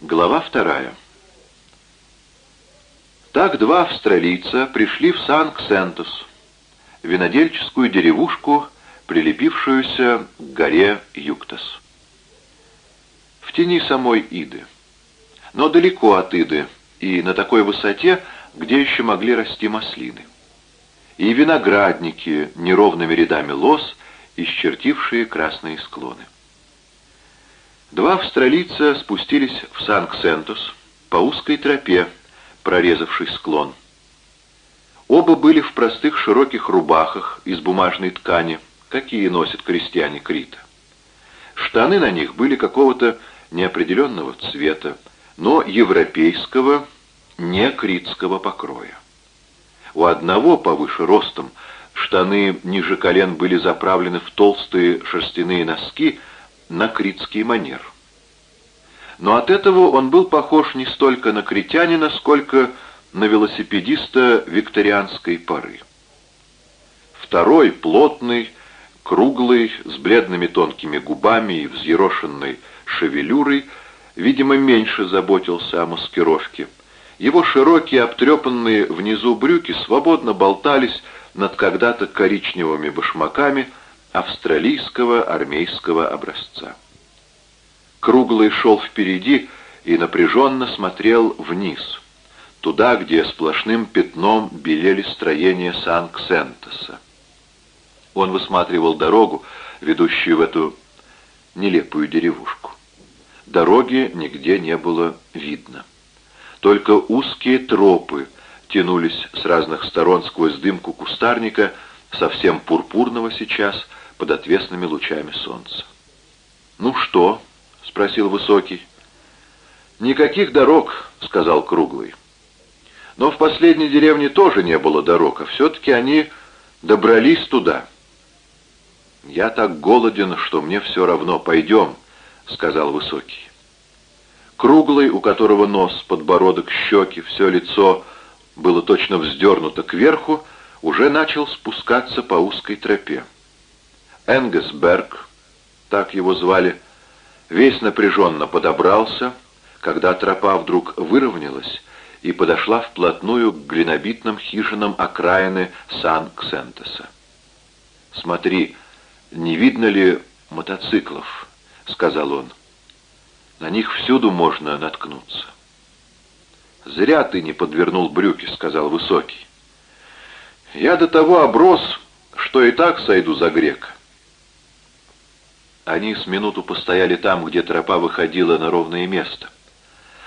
Глава вторая. Так два австралийца пришли в Сан-Ксентус, винодельческую деревушку, прилепившуюся к горе Юктас. В тени самой Иды, но далеко от Иды и на такой высоте, где еще могли расти маслины. И виноградники неровными рядами лос, исчертившие красные склоны. Два австралийца спустились в Сан-Ксентус по узкой тропе, прорезавшей склон. Оба были в простых широких рубахах из бумажной ткани, какие носят крестьяне Крита. Штаны на них были какого-то неопределенного цвета, но европейского, не критского покроя. У одного повыше ростом штаны ниже колен были заправлены в толстые шерстяные носки на критский манер. Но от этого он был похож не столько на критянина, сколько на велосипедиста викторианской поры. Второй, плотный, круглый, с бледными тонкими губами и взъерошенной шевелюрой, видимо, меньше заботился о маскировке. Его широкие, обтрепанные внизу брюки свободно болтались над когда-то коричневыми башмаками австралийского армейского образца. Круглый шел впереди и напряженно смотрел вниз, туда, где сплошным пятном белели строения Сан-Ксентоса. Он высматривал дорогу, ведущую в эту нелепую деревушку. Дороги нигде не было видно. Только узкие тропы тянулись с разных сторон сквозь дымку кустарника, совсем пурпурного сейчас, под отвесными лучами солнца. «Ну что?» — спросил Высокий. «Никаких дорог», — сказал Круглый. «Но в последней деревне тоже не было дорог, а все-таки они добрались туда». «Я так голоден, что мне все равно. Пойдем», — сказал Высокий. Круглый, у которого нос, подбородок, щеки, все лицо было точно вздернуто кверху, уже начал спускаться по узкой тропе. Энгесберг, так его звали, весь напряженно подобрался, когда тропа вдруг выровнялась и подошла вплотную к глинобитным хижинам окраины Сан-Ксентеса. «Смотри, не видно ли мотоциклов?» — сказал он. На них всюду можно наткнуться. «Зря ты не подвернул брюки», — сказал Высокий. «Я до того оброс, что и так сойду за грека». Они с минуту постояли там, где тропа выходила на ровное место.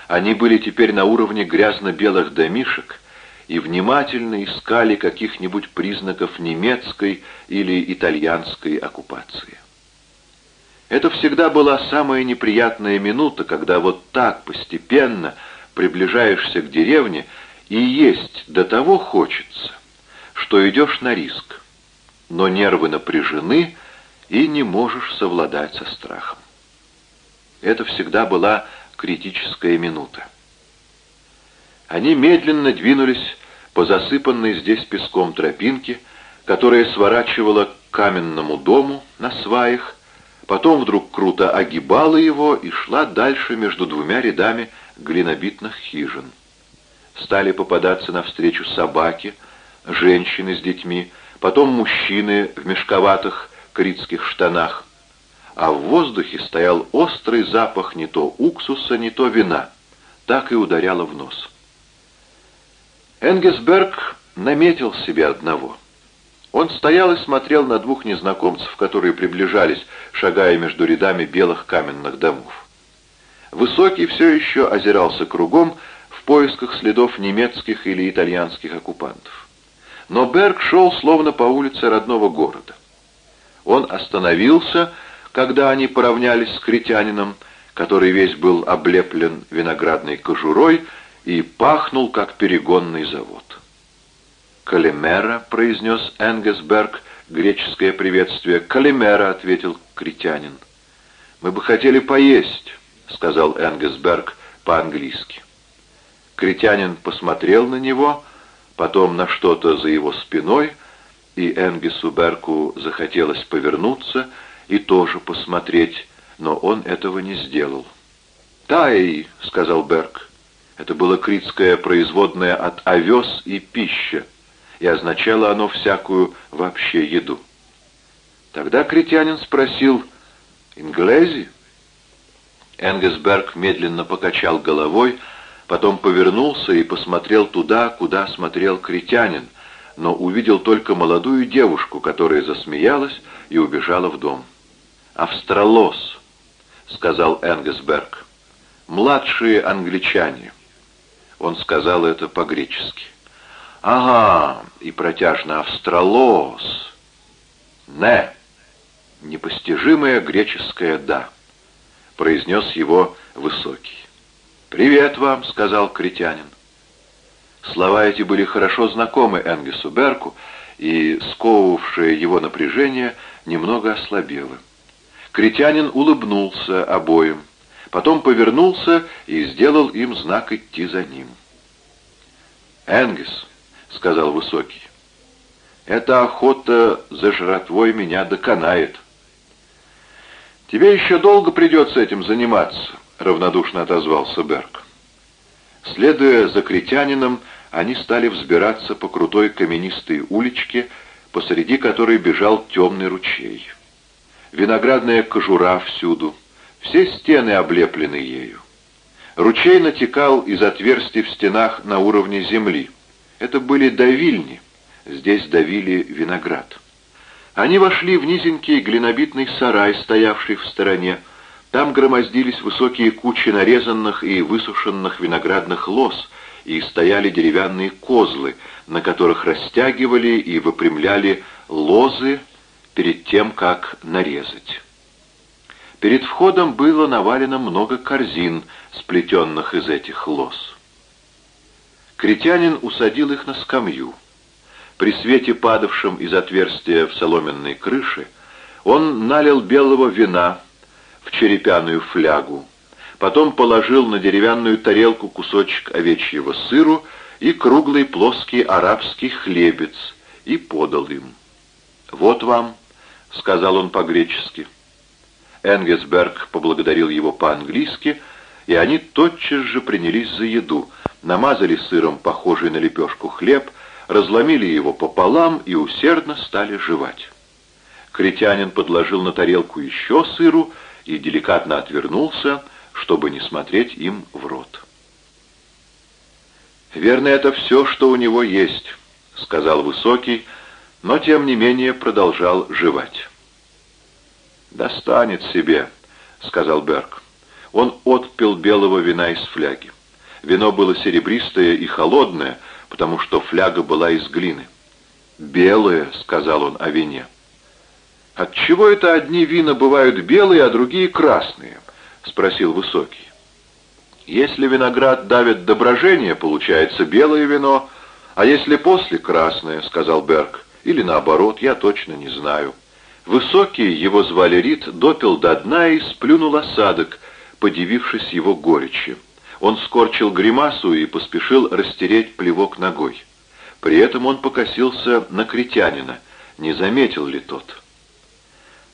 Они были теперь на уровне грязно-белых домишек и внимательно искали каких-нибудь признаков немецкой или итальянской оккупации. Это всегда была самая неприятная минута, когда вот так постепенно приближаешься к деревне и есть до того хочется, что идешь на риск, но нервы напряжены и не можешь совладать со страхом. Это всегда была критическая минута. Они медленно двинулись по засыпанной здесь песком тропинке, которая сворачивала к каменному дому на сваях, потом вдруг круто огибала его и шла дальше между двумя рядами глинобитных хижин. Стали попадаться навстречу собаки, женщины с детьми, потом мужчины в мешковатых критских штанах, а в воздухе стоял острый запах не то уксуса, не то вина, так и ударяло в нос. Энгесберг наметил себе одного — он стоял и смотрел на двух незнакомцев, которые приближались, шагая между рядами белых каменных домов. Высокий все еще озирался кругом в поисках следов немецких или итальянских оккупантов. Но Берг шел словно по улице родного города. Он остановился, когда они поравнялись с критянином, который весь был облеплен виноградной кожурой и пахнул, как перегонный завод. «Калимера», — произнес Энгесберг, греческое приветствие. «Калимера», — ответил критянин. «Мы бы хотели поесть», — сказал Энгесберг по-английски. Критянин посмотрел на него, потом на что-то за его спиной, и Энгесу Берку захотелось повернуться и тоже посмотреть, но он этого не сделал. «Тай», — сказал Берг. Это было критское производное от «овес» и «пища», и означало оно всякую вообще еду. Тогда критянин спросил «Инглези?» Энгесберг медленно покачал головой, потом повернулся и посмотрел туда, куда смотрел критянин, но увидел только молодую девушку, которая засмеялась и убежала в дом. «Австралос», — сказал Энгесберг, — «младшие англичане». Он сказал это по-гречески. «Ага, и протяжно «Австралос». «Не». Непостижимое греческое «да», — произнес его высокий. «Привет вам», — сказал критянин. Слова эти были хорошо знакомы Энгесу Берку, и сковывавшее его напряжение немного ослабело. Критянин улыбнулся обоим, потом повернулся и сделал им знак идти за ним. «Энгес», — сказал Высокий, — «эта охота за жратвой меня доконает». «Тебе еще долго придется этим заниматься», — равнодушно отозвался Берг. Следуя за критянином, они стали взбираться по крутой каменистой уличке, посреди которой бежал темный ручей. Виноградная кожура всюду, все стены облеплены ею. Ручей натекал из отверстий в стенах на уровне земли. Это были давильни, здесь давили виноград. Они вошли в низенький глинобитный сарай, стоявший в стороне. Там громоздились высокие кучи нарезанных и высушенных виноградных лоз, и стояли деревянные козлы, на которых растягивали и выпрямляли лозы перед тем, как нарезать. Перед входом было навалено много корзин, сплетенных из этих лоз. Критянин усадил их на скамью. При свете, падавшем из отверстия в соломенной крыше, он налил белого вина в черепяную флягу, потом положил на деревянную тарелку кусочек овечьего сыру и круглый плоский арабский хлебец и подал им. «Вот вам», — сказал он по-гречески. Энгесберг поблагодарил его по-английски, и они тотчас же принялись за еду, намазали сыром похожий на лепешку хлеб, разломили его пополам и усердно стали жевать. Критянин подложил на тарелку еще сыру и деликатно отвернулся, чтобы не смотреть им в рот. «Верно, это все, что у него есть», — сказал Высокий, но тем не менее продолжал жевать. «Достанет себе», — сказал Берг. Он отпил белого вина из фляги. Вино было серебристое и холодное, потому что фляга была из глины. «Белые», — сказал он о вине. «Отчего это одни вина бывают белые, а другие красные?» — спросил Высокий. «Если виноград давит доброжение, получается белое вино, а если после — красное», — сказал Берг. «Или наоборот, я точно не знаю». Высокий, его звали Рид, допил до дна и сплюнул осадок, подивившись его горечи. Он скорчил гримасу и поспешил растереть плевок ногой. При этом он покосился на критянина, не заметил ли тот.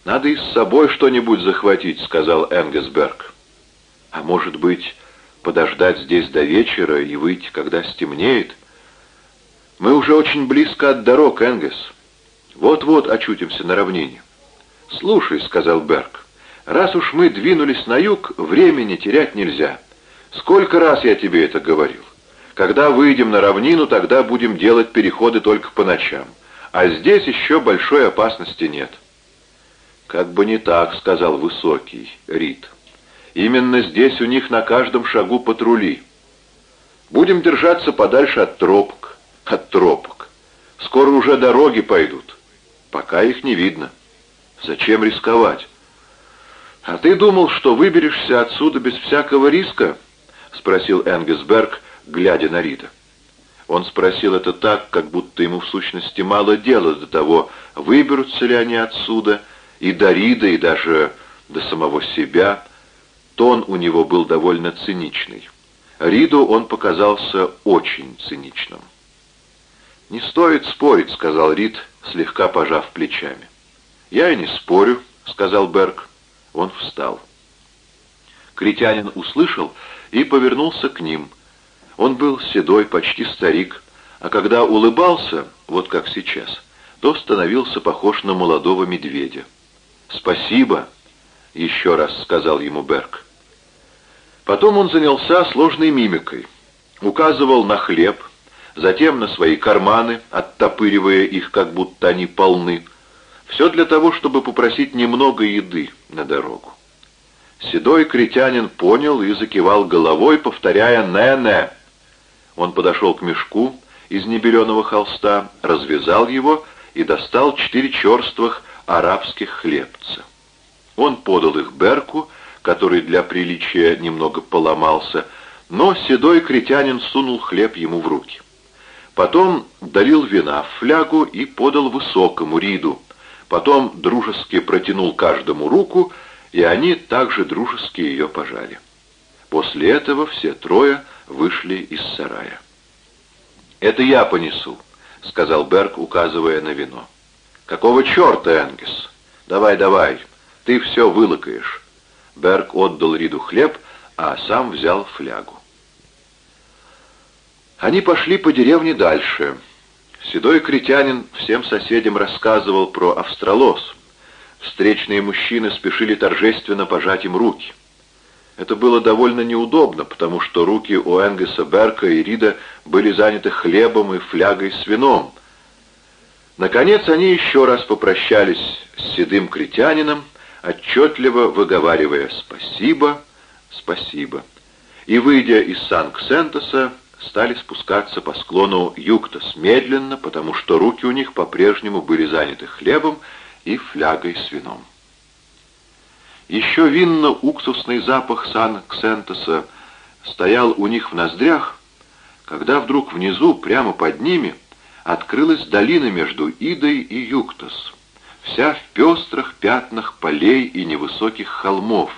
«Надо и с собой что-нибудь захватить», — сказал Энгесберг. «А может быть, подождать здесь до вечера и выйти, когда стемнеет?» «Мы уже очень близко от дорог, Энгес. Вот-вот очутимся на равнине». «Слушай», — сказал Берг, — «раз уж мы двинулись на юг, времени терять нельзя». Сколько раз я тебе это говорил? Когда выйдем на равнину, тогда будем делать переходы только по ночам. А здесь еще большой опасности нет. Как бы не так, сказал высокий Рид. Именно здесь у них на каждом шагу патрули. Будем держаться подальше от тропок. От тропок. Скоро уже дороги пойдут. Пока их не видно. Зачем рисковать? А ты думал, что выберешься отсюда без всякого риска? — спросил Энгесберг, глядя на Рида. Он спросил это так, как будто ему в сущности мало дела до того, выберутся ли они отсюда, и до Рида, и даже до самого себя. Тон у него был довольно циничный. Риду он показался очень циничным. «Не стоит спорить», — сказал Рид, слегка пожав плечами. «Я и не спорю», — сказал Берг. Он встал. Критянин услышал и повернулся к ним. Он был седой, почти старик, а когда улыбался, вот как сейчас, то становился похож на молодого медведя. «Спасибо», — еще раз сказал ему Берг. Потом он занялся сложной мимикой. Указывал на хлеб, затем на свои карманы, оттопыривая их, как будто они полны. Все для того, чтобы попросить немного еды на дорогу. Седой критянин понял и закивал головой, повторяя «не-не». Он подошел к мешку из небеленого холста, развязал его и достал четыре черствых арабских хлебца. Он подал их Берку, который для приличия немного поломался, но седой критянин сунул хлеб ему в руки. Потом долил вина в флягу и подал высокому Риду. Потом дружески протянул каждому руку, и они также дружески ее пожали. После этого все трое вышли из сарая. «Это я понесу», — сказал Берг, указывая на вино. «Какого черта, Энгис? Давай, давай, ты все вылакаешь». Берг отдал Риду хлеб, а сам взял флягу. Они пошли по деревне дальше. Седой критянин всем соседям рассказывал про Австралос. Встречные мужчины спешили торжественно пожать им руки. Это было довольно неудобно, потому что руки у Энгеса Берка и Рида были заняты хлебом и флягой с вином. Наконец они еще раз попрощались с седым критянином, отчетливо выговаривая «спасибо, спасибо». И, выйдя из Сан-Ксентоса, стали спускаться по склону Юктас медленно, потому что руки у них по-прежнему были заняты хлебом и флягой с вином. Еще винно-уксусный запах Сан-Ксентоса стоял у них в ноздрях, когда вдруг внизу, прямо под ними, открылась долина между Идой и Юктас, вся в пестрых пятнах полей и невысоких холмов,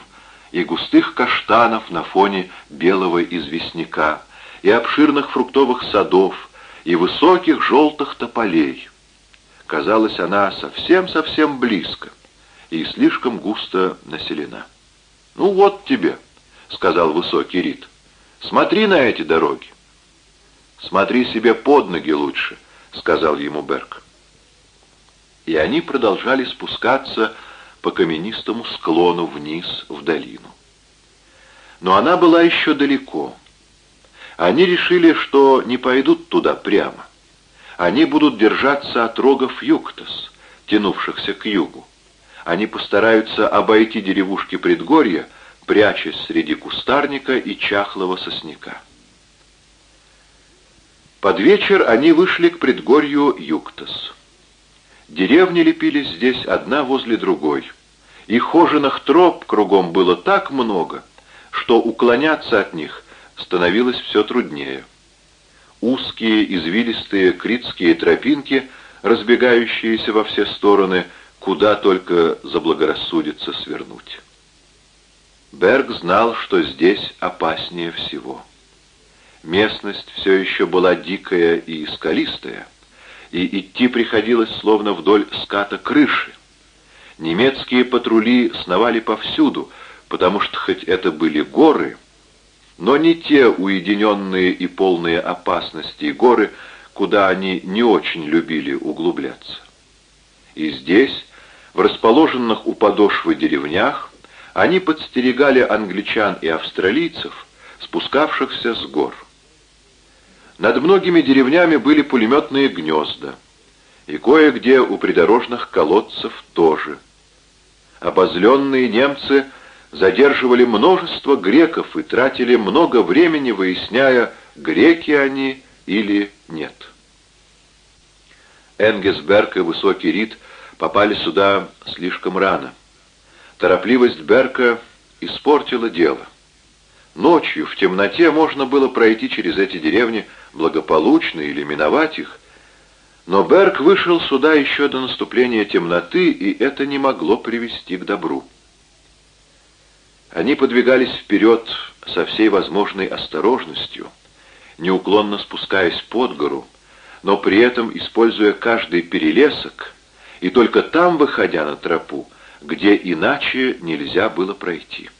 и густых каштанов на фоне белого известняка, и обширных фруктовых садов, и высоких желтых тополей. Казалось, она совсем-совсем близко и слишком густо населена. «Ну вот тебе», — сказал высокий Рид, — «смотри на эти дороги». «Смотри себе под ноги лучше», — сказал ему Берг. И они продолжали спускаться по каменистому склону вниз в долину. Но она была еще далеко. Они решили, что не пойдут туда прямо. Они будут держаться от рогов Юктас, тянувшихся к югу. Они постараются обойти деревушки предгорья, прячась среди кустарника и чахлого сосняка. Под вечер они вышли к предгорью Юктас. Деревни лепились здесь одна возле другой, и хоженых троп кругом было так много, что уклоняться от них становилось все труднее. Узкие, извилистые критские тропинки, разбегающиеся во все стороны, куда только заблагорассудится свернуть. Берг знал, что здесь опаснее всего. Местность все еще была дикая и скалистая, и идти приходилось словно вдоль ската крыши. Немецкие патрули сновали повсюду, потому что хоть это были горы, но не те уединенные и полные опасности горы, куда они не очень любили углубляться. И здесь, в расположенных у подошвы деревнях, они подстерегали англичан и австралийцев, спускавшихся с гор. Над многими деревнями были пулеметные гнезда, и кое-где у придорожных колодцев тоже. Обозленные немцы – задерживали множество греков и тратили много времени, выясняя, греки они или нет. Энгесберг и Высокий Рид попали сюда слишком рано. Торопливость Берка испортила дело. Ночью в темноте можно было пройти через эти деревни благополучно или миновать их, но Берг вышел сюда еще до наступления темноты, и это не могло привести к добру. Они подвигались вперед со всей возможной осторожностью, неуклонно спускаясь под гору, но при этом используя каждый перелесок и только там выходя на тропу, где иначе нельзя было пройти.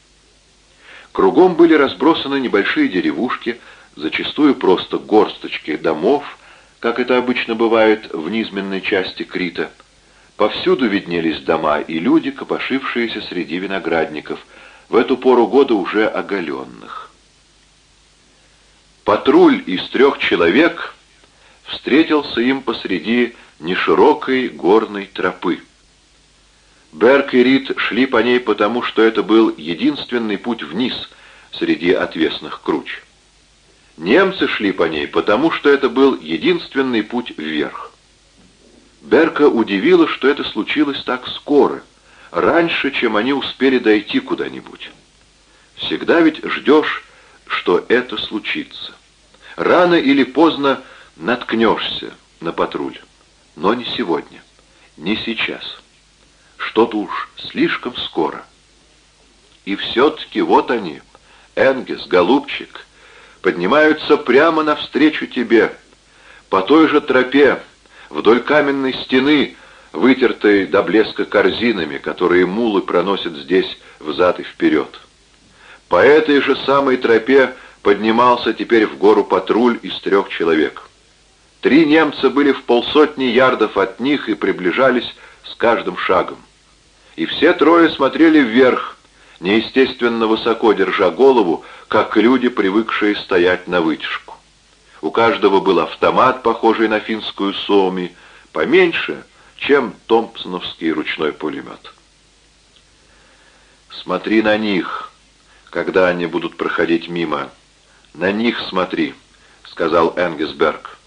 Кругом были разбросаны небольшие деревушки, зачастую просто горсточки домов, как это обычно бывает в низменной части Крита. Повсюду виднелись дома и люди, копошившиеся среди виноградников, в эту пору года уже оголенных. Патруль из трех человек встретился им посреди неширокой горной тропы. Берк и Рид шли по ней потому, что это был единственный путь вниз среди отвесных круч. Немцы шли по ней потому, что это был единственный путь вверх. Берка удивило, что это случилось так скоро, раньше, чем они успели дойти куда-нибудь. Всегда ведь ждешь, что это случится. Рано или поздно наткнешься на патруль, но не сегодня, не сейчас. Что-то уж слишком скоро. И все-таки вот они, Энгес, голубчик, поднимаются прямо навстречу тебе, по той же тропе, вдоль каменной стены, вытертой до блеска корзинами, которые мулы проносят здесь взад и вперед. По этой же самой тропе поднимался теперь в гору патруль из трех человек. Три немца были в полсотни ярдов от них и приближались с каждым шагом. И все трое смотрели вверх, неестественно высоко держа голову, как люди, привыкшие стоять на вытяжку. У каждого был автомат, похожий на финскую соми, поменьше, чем томпсоновский ручной пулемет. «Смотри на них, когда они будут проходить мимо. На них смотри», — сказал Энгесберг.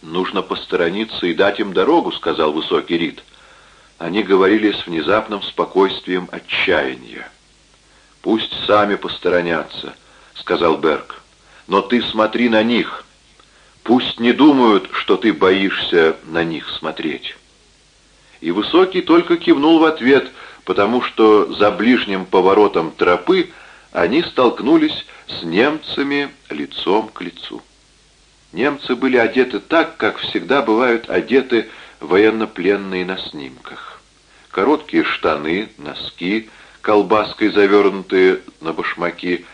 «Нужно посторониться и дать им дорогу», — сказал высокий Рид. Они говорили с внезапным спокойствием отчаяния. «Пусть сами посторонятся», — сказал Берг. «Но ты смотри на них. Пусть не думают, что ты боишься на них смотреть». И Высокий только кивнул в ответ, потому что за ближним поворотом тропы они столкнулись с немцами лицом к лицу. Немцы были одеты так, как всегда бывают одеты военнопленные на снимках. Короткие штаны, носки, колбаской завернутые на башмаки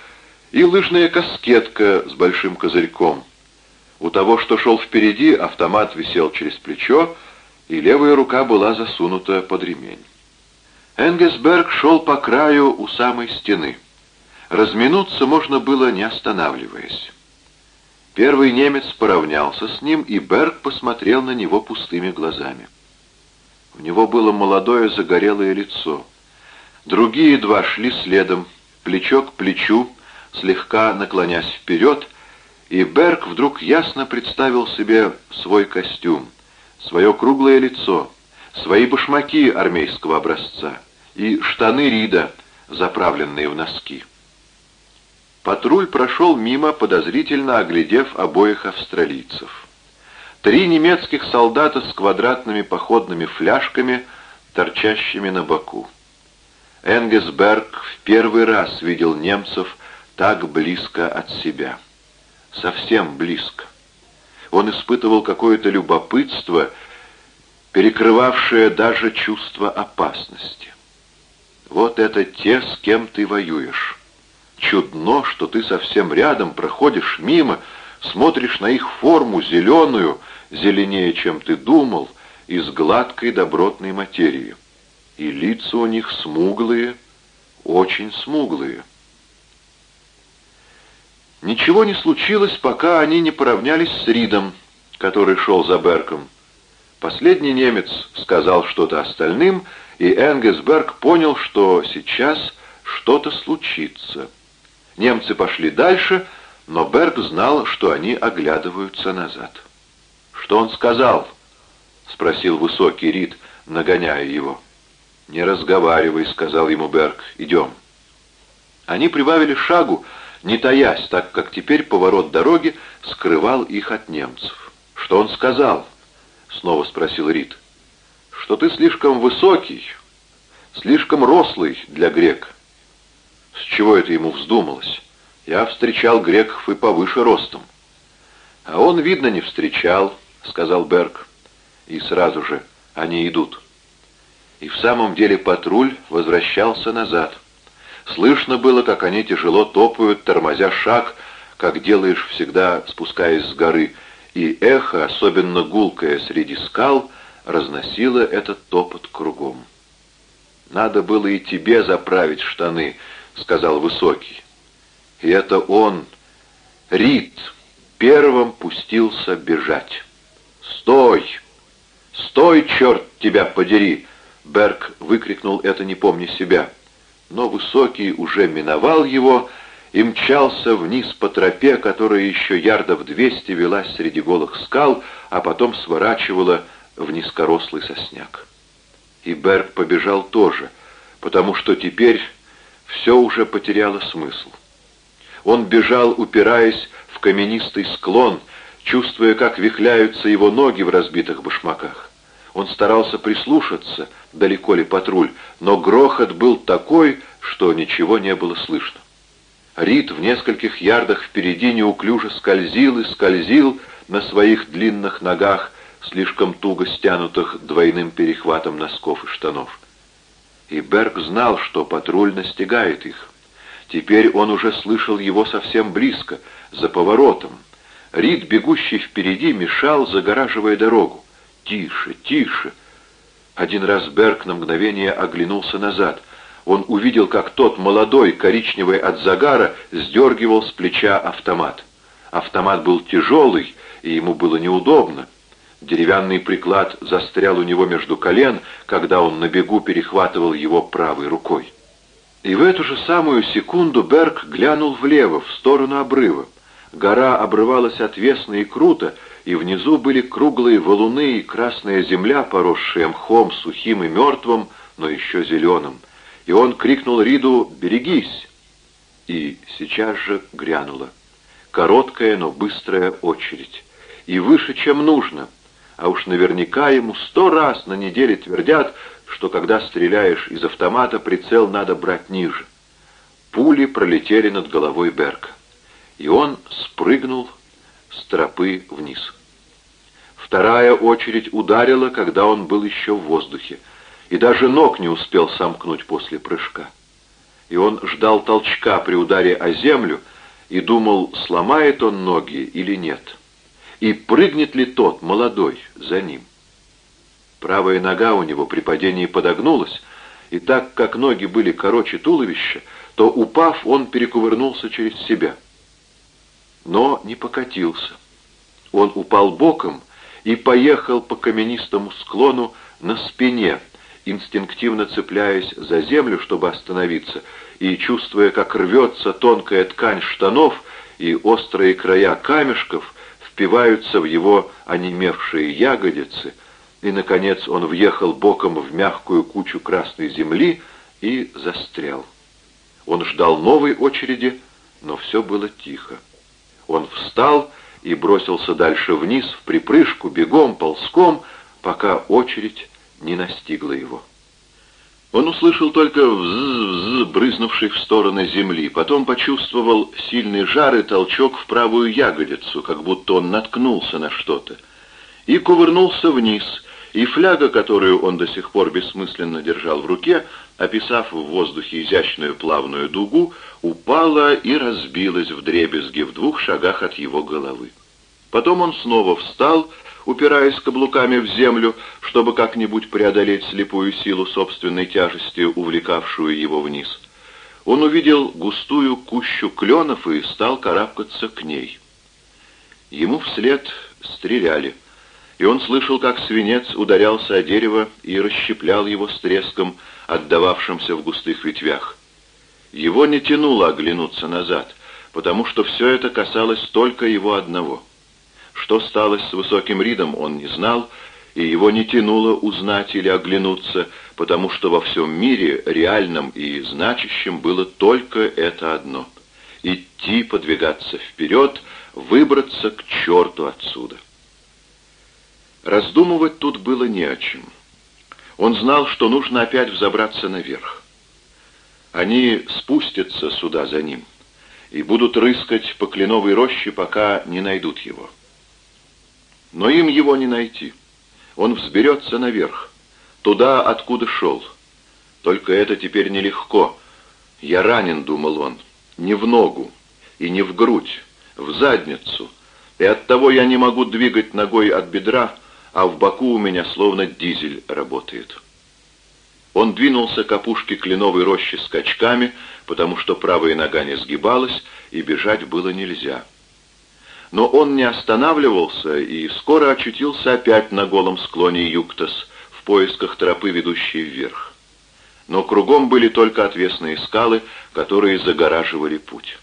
и лыжная каскетка с большим козырьком. У того, что шел впереди, автомат висел через плечо, и левая рука была засунута под ремень. Энгесберг шел по краю у самой стены. Разминуться можно было, не останавливаясь. Первый немец поравнялся с ним, и Берг посмотрел на него пустыми глазами. У него было молодое загорелое лицо. Другие два шли следом, плечо к плечу, слегка наклонясь вперед, и Берг вдруг ясно представил себе свой костюм, свое круглое лицо, свои башмаки армейского образца и штаны Рида, заправленные в носки. Патруль прошел мимо, подозрительно оглядев обоих австралийцев. Три немецких солдата с квадратными походными фляжками, торчащими на боку. Энгесберг в первый раз видел немцев так близко от себя. Совсем близко. Он испытывал какое-то любопытство, перекрывавшее даже чувство опасности. Вот это те, с кем ты воюешь. Чудно, что ты совсем рядом, проходишь мимо, смотришь на их форму зеленую, зеленее, чем ты думал, из гладкой добротной материи. И лица у них смуглые, очень смуглые. Ничего не случилось, пока они не поравнялись с Ридом, который шел за Берком. Последний немец сказал что-то остальным, и Энгесберг понял, что сейчас что-то случится. Немцы пошли дальше, но Берг знал, что они оглядываются назад. «Что он сказал?» — спросил высокий Рид, нагоняя его. «Не разговаривай», — сказал ему Берг. «Идем». Они прибавили шагу, не таясь, так как теперь поворот дороги скрывал их от немцев. «Что он сказал?» — снова спросил Рид. «Что ты слишком высокий, слишком рослый для грека. С чего это ему вздумалось? Я встречал греков и повыше ростом. А он, видно, не встречал, сказал Берг. И сразу же они идут. И в самом деле патруль возвращался назад. Слышно было, как они тяжело топают, тормозя шаг, как делаешь всегда, спускаясь с горы, и эхо, особенно гулкое среди скал, разносило этот топот кругом. «Надо было и тебе заправить штаны», — сказал Высокий. И это он, Рид, первым пустился бежать. «Стой! Стой, черт тебя подери!» Берг выкрикнул это, не помня себя. Но Высокий уже миновал его и мчался вниз по тропе, которая еще ярдов двести велась среди голых скал, а потом сворачивала в низкорослый сосняк. И Берг побежал тоже, потому что теперь все уже потеряло смысл. Он бежал, упираясь в каменистый склон, чувствуя, как вихляются его ноги в разбитых башмаках. Он старался прислушаться, далеко ли патруль, но грохот был такой, что ничего не было слышно. Рид в нескольких ярдах впереди неуклюже скользил и скользил на своих длинных ногах, слишком туго стянутых двойным перехватом носков и штанов. И Берг знал, что патруль настигает их. Теперь он уже слышал его совсем близко, за поворотом. Рид, бегущий впереди, мешал, загораживая дорогу. «Тише, тише!» Один раз Берг на мгновение оглянулся назад. Он увидел, как тот молодой, коричневый от загара, сдергивал с плеча автомат. Автомат был тяжелый, и ему было неудобно. Деревянный приклад застрял у него между колен, когда он на бегу перехватывал его правой рукой. И в эту же самую секунду Берг глянул влево, в сторону обрыва. Гора обрывалась отвесно и круто, и внизу были круглые валуны и красная земля, поросшая мхом, сухим и мертвым, но еще зеленым. И он крикнул Риду «Берегись!» И сейчас же грянула. Короткая, но быстрая очередь. И выше, чем нужно. А уж наверняка ему сто раз на неделе твердят, что когда стреляешь из автомата, прицел надо брать ниже. Пули пролетели над головой Берка, и он спрыгнул с тропы вниз. Вторая очередь ударила, когда он был еще в воздухе, и даже ног не успел сомкнуть после прыжка. И он ждал толчка при ударе о землю и думал, сломает он ноги или нет, и прыгнет ли тот, молодой, за ним. Правая нога у него при падении подогнулась, и так как ноги были короче туловища, то, упав, он перекувырнулся через себя. Но не покатился. Он упал боком и поехал по каменистому склону на спине, инстинктивно цепляясь за землю, чтобы остановиться, и чувствуя, как рвется тонкая ткань штанов, и острые края камешков впиваются в его онемевшие ягодицы — и, наконец, он въехал боком в мягкую кучу красной земли и застрял. Он ждал новой очереди, но все было тихо. Он встал и бросился дальше вниз, в припрыжку, бегом, ползком, пока очередь не настигла его. Он услышал только вз-вз, брызнувший в стороны земли, потом почувствовал сильный жар и толчок в правую ягодицу, как будто он наткнулся на что-то, и кувырнулся вниз — и фляга, которую он до сих пор бессмысленно держал в руке, описав в воздухе изящную плавную дугу, упала и разбилась в дребезги в двух шагах от его головы. Потом он снова встал, упираясь каблуками в землю, чтобы как-нибудь преодолеть слепую силу собственной тяжести, увлекавшую его вниз. Он увидел густую кущу кленов и стал карабкаться к ней. Ему вслед стреляли — и он слышал, как свинец ударялся о дерево и расщеплял его с треском, отдававшимся в густых ветвях. Его не тянуло оглянуться назад, потому что все это касалось только его одного. Что стало с высоким Ридом, он не знал, и его не тянуло узнать или оглянуться, потому что во всем мире, реальном и значащем, было только это одно — идти, подвигаться вперед, выбраться к черту отсюда. Раздумывать тут было не о чем. Он знал, что нужно опять взобраться наверх. Они спустятся сюда за ним и будут рыскать по кленовой роще, пока не найдут его. Но им его не найти. Он взберется наверх, туда, откуда шел. Только это теперь нелегко. «Я ранен», — думал он, — «не в ногу и не в грудь, в задницу, и оттого я не могу двигать ногой от бедра, а в боку у меня словно дизель работает». Он двинулся к опушке кленовой рощи скачками, потому что правая нога не сгибалась, и бежать было нельзя. Но он не останавливался и скоро очутился опять на голом склоне Юктас в поисках тропы, ведущей вверх. Но кругом были только отвесные скалы, которые загораживали путь.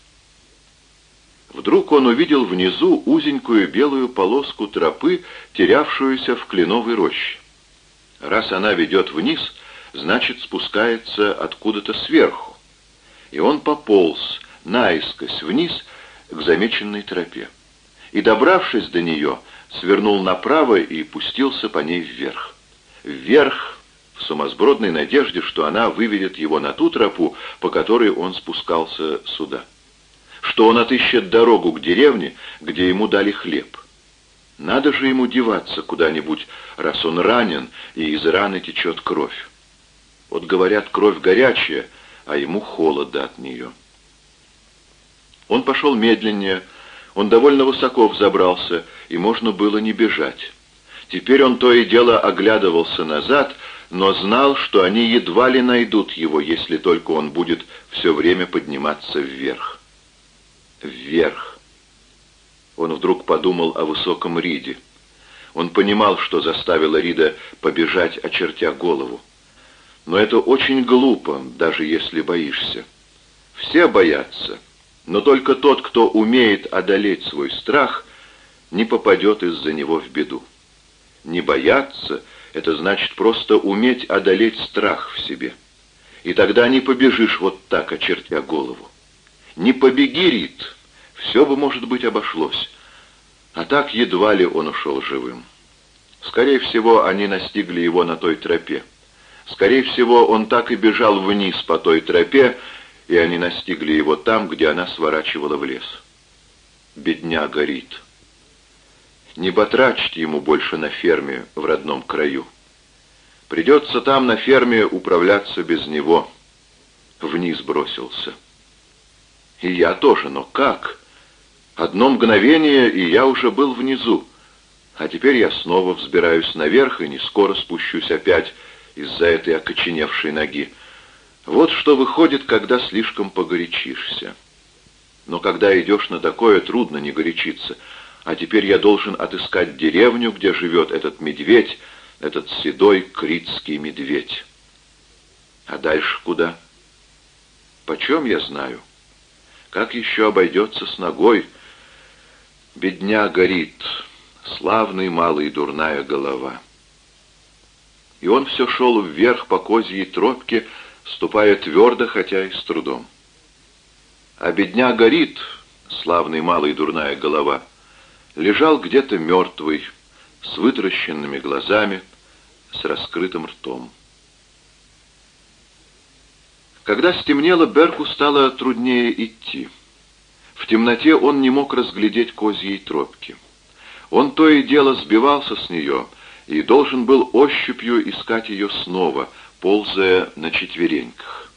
Вдруг он увидел внизу узенькую белую полоску тропы, терявшуюся в кленовой роще. Раз она ведет вниз, значит, спускается откуда-то сверху. И он пополз наискось вниз к замеченной тропе. И, добравшись до нее, свернул направо и пустился по ней вверх. Вверх, в сумасбродной надежде, что она выведет его на ту тропу, по которой он спускался сюда. Что он отыщет дорогу к деревне, где ему дали хлеб. Надо же ему деваться куда-нибудь, раз он ранен, и из раны течет кровь. Вот говорят, кровь горячая, а ему холодно от нее. Он пошел медленнее, он довольно высоко взобрался, и можно было не бежать. Теперь он то и дело оглядывался назад, но знал, что они едва ли найдут его, если только он будет все время подниматься вверх. Вверх. Он вдруг подумал о высоком Риде. Он понимал, что заставило Рида побежать, очертя голову. Но это очень глупо, даже если боишься. Все боятся, но только тот, кто умеет одолеть свой страх, не попадет из-за него в беду. Не бояться — это значит просто уметь одолеть страх в себе. И тогда не побежишь вот так, очертя голову. Не побеги, Рит, все бы, может быть, обошлось. А так едва ли он ушел живым. Скорее всего, они настигли его на той тропе. Скорее всего, он так и бежал вниз по той тропе, и они настигли его там, где она сворачивала в лес. Бедня горит. Не батрачьте ему больше на ферме в родном краю. Придется там на ферме управляться без него. Вниз бросился. И я тоже, но как? Одно мгновение, и я уже был внизу. А теперь я снова взбираюсь наверх и не скоро спущусь опять, из-за этой окоченевшей ноги. Вот что выходит, когда слишком погорячишься. Но когда идешь на такое, трудно не горячиться. А теперь я должен отыскать деревню, где живет этот медведь, этот седой критский медведь. А дальше куда? Почем я знаю? Как еще обойдется с ногой? Бедня горит, славный малый дурная голова и он все шел вверх по козьей тропке, ступая твердо, хотя и с трудом. А бедня горит, славный малый дурная голова, лежал где-то мертвый, с вытращенными глазами, с раскрытым ртом. Когда стемнело, Берку стало труднее идти. В темноте он не мог разглядеть козьей тропки. Он то и дело сбивался с нее, и должен был ощупью искать ее снова, ползая на четвереньках.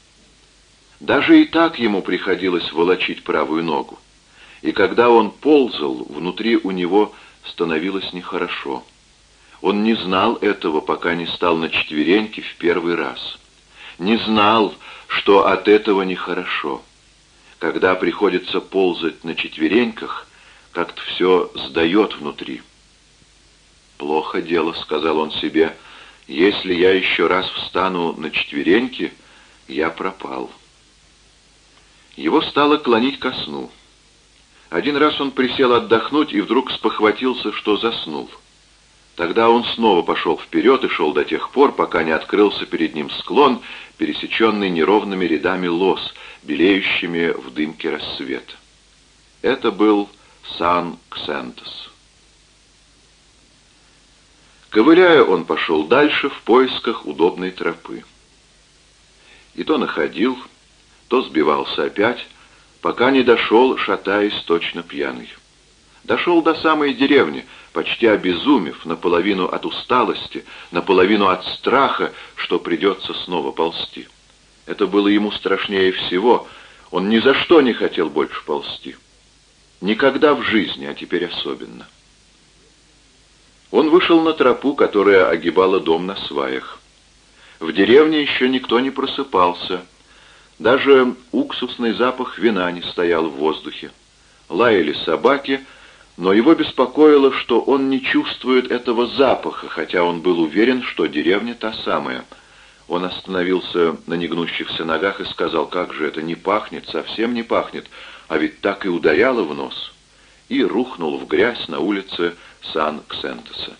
Даже и так ему приходилось волочить правую ногу. И когда он ползал, внутри у него становилось нехорошо. Он не знал этого, пока не стал на четвереньки в первый раз. Не знал, что от этого нехорошо. Когда приходится ползать на четвереньках, как-то все сдает внутри. «Плохо дело», — сказал он себе. «Если я еще раз встану на четвереньки, я пропал». Его стало клонить ко сну. Один раз он присел отдохнуть и вдруг спохватился, что заснул. Тогда он снова пошел вперед и шел до тех пор, пока не открылся перед ним склон, пересеченный неровными рядами лос, белеющими в дымке рассвета. Это был Сан-Ксентес. Ковыляя, он пошел дальше в поисках удобной тропы. И то находил, то сбивался опять, пока не дошел, шатаясь точно пьяный. Дошел до самой деревни, почти обезумев, наполовину от усталости, наполовину от страха, что придется снова ползти. Это было ему страшнее всего. Он ни за что не хотел больше ползти. Никогда в жизни, а теперь особенно. Он вышел на тропу, которая огибала дом на сваях. В деревне еще никто не просыпался. Даже уксусный запах вина не стоял в воздухе. Лаяли собаки, но его беспокоило, что он не чувствует этого запаха, хотя он был уверен, что деревня та самая. Он остановился на негнущихся ногах и сказал, как же это не пахнет, совсем не пахнет, а ведь так и ударяло в нос. И рухнул в грязь на улице Сан-Ксентеса.